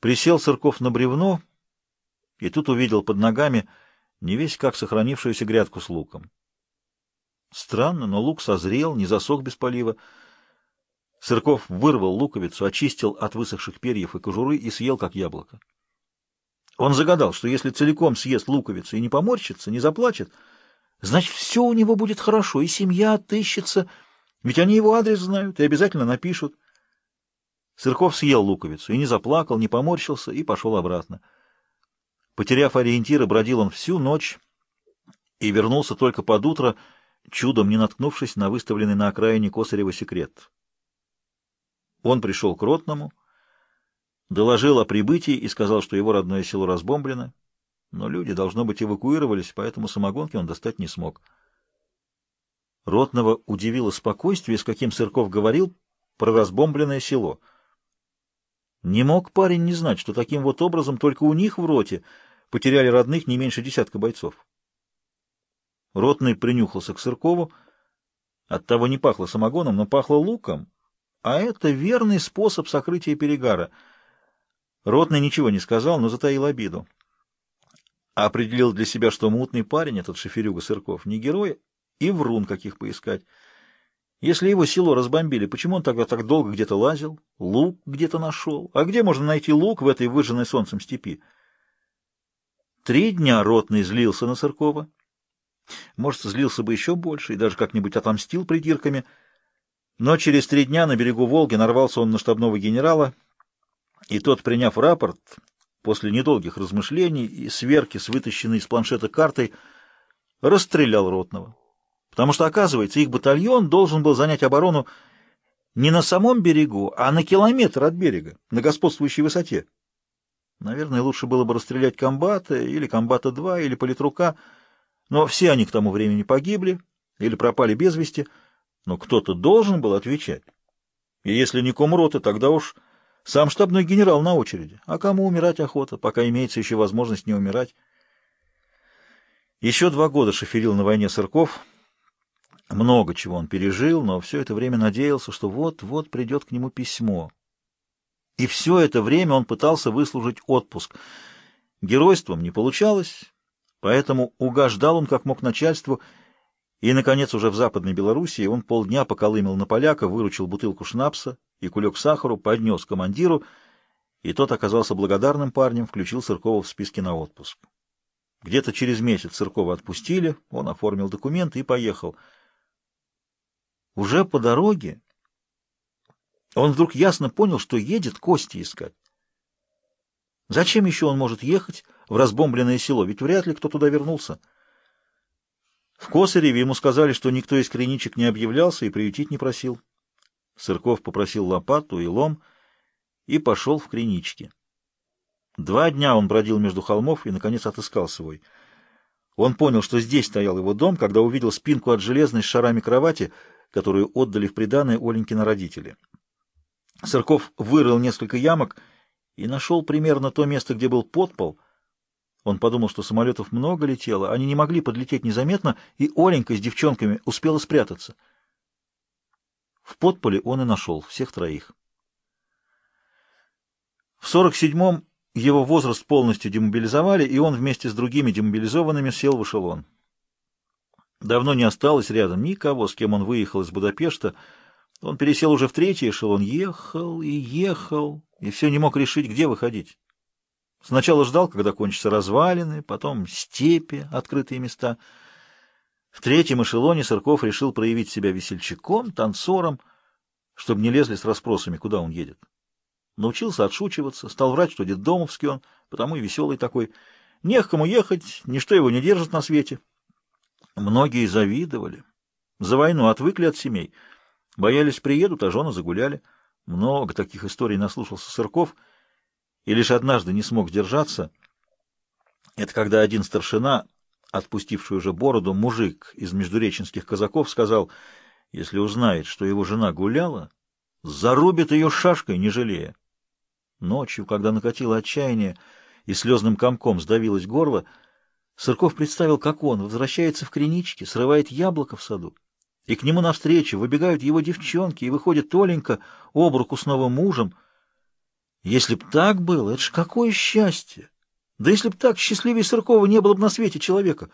Присел Сырков на бревно и тут увидел под ногами не весь как сохранившуюся грядку с луком. Странно, но лук созрел, не засох без полива. Сырков вырвал луковицу, очистил от высохших перьев и кожуры и съел, как яблоко. Он загадал, что если целиком съест луковицу и не поморщится, не заплачет, значит, все у него будет хорошо, и семья отыщется, ведь они его адрес знают и обязательно напишут. Сырков съел луковицу и не заплакал, не поморщился и пошел обратно. Потеряв ориентиры, бродил он всю ночь и вернулся только под утро, чудом не наткнувшись на выставленный на окраине Косарева секрет. Он пришел к Ротному, доложил о прибытии и сказал, что его родное село разбомблено, но люди, должно быть, эвакуировались, поэтому самогонки он достать не смог. Ротного удивило спокойствие, с каким Сырков говорил про разбомбленное село. Не мог парень не знать, что таким вот образом только у них в роте потеряли родных не меньше десятка бойцов. Ротный принюхался к Сыркову. Оттого не пахло самогоном, но пахло луком, а это верный способ сокрытия перегара. Ротный ничего не сказал, но затаил обиду. Определил для себя, что мутный парень, этот шоферюга Сырков, не герой, и врун каких поискать. Если его село разбомбили, почему он тогда так долго где-то лазил, лук где-то нашел? А где можно найти лук в этой выжженной солнцем степи? Три дня Ротный злился на Сыркова. Может, злился бы еще больше и даже как-нибудь отомстил придирками. Но через три дня на берегу Волги нарвался он на штабного генерала, и тот, приняв рапорт, после недолгих размышлений и сверки с вытащенной из планшета картой, расстрелял Ротного. Потому что, оказывается, их батальон должен был занять оборону не на самом берегу, а на километр от берега, на господствующей высоте. Наверное, лучше было бы расстрелять комбата, или комбата-2, или политрука, но все они к тому времени погибли или пропали без вести, но кто-то должен был отвечать. И если не комроты, тогда уж сам штабной генерал на очереди. А кому умирать охота, пока имеется еще возможность не умирать? Еще два года шоферил на войне Сырков. Много чего он пережил, но все это время надеялся, что вот-вот придет к нему письмо. И все это время он пытался выслужить отпуск. Геройством не получалось, поэтому угождал он как мог начальству, и, наконец, уже в Западной Белоруссии он полдня поколымил на поляка, выручил бутылку шнапса и кулек сахару, поднес командиру, и тот оказался благодарным парнем, включил Сыркова в списки на отпуск. Где-то через месяц Сыркова отпустили, он оформил документы и поехал. Уже по дороге он вдруг ясно понял, что едет кости искать. Зачем еще он может ехать в разбомбленное село? Ведь вряд ли кто туда вернулся. В Косареве ему сказали, что никто из криничек не объявлялся и приютить не просил. Сырков попросил лопату и лом и пошел в кринички. Два дня он бродил между холмов и, наконец, отыскал свой. Он понял, что здесь стоял его дом, когда увидел спинку от железной с шарами кровати, которую отдали в приданое Оленькина родители. Сырков вырыл несколько ямок и нашел примерно то место, где был подпол. Он подумал, что самолетов много летело, они не могли подлететь незаметно, и Оленька с девчонками успела спрятаться. В подполе он и нашел всех троих. В 47-м его возраст полностью демобилизовали, и он вместе с другими демобилизованными сел в эшелон. Давно не осталось рядом никого, с кем он выехал из Будапешта, он пересел уже в третий эшелон, ехал и ехал, и все не мог решить, где выходить. Сначала ждал, когда кончатся развалины, потом степи, открытые места. В третьем эшелоне Сырков решил проявить себя весельчаком, танцором, чтобы не лезли с расспросами, куда он едет. Научился отшучиваться, стал врать, что детдомовский он, потому и веселый такой. Не к кому ехать, ничто его не держит на свете. Многие завидовали. За войну отвыкли от семей — Боялись, приедут, а жены загуляли. Много таких историй наслушался Сырков и лишь однажды не смог сдержаться. Это когда один старшина, отпустивший уже бороду, мужик из междуреченских казаков, сказал, если узнает, что его жена гуляла, зарубит ее шашкой, не жалея. Ночью, когда накатило отчаяние и слезным комком сдавилось горло, Сырков представил, как он возвращается в криничке, срывает яблоко в саду и к нему навстречу выбегают его девчонки, и выходит Толенька об руку с новым мужем. Если б так было, это ж какое счастье! Да если б так, счастливее Сыркова не было бы на свете человека.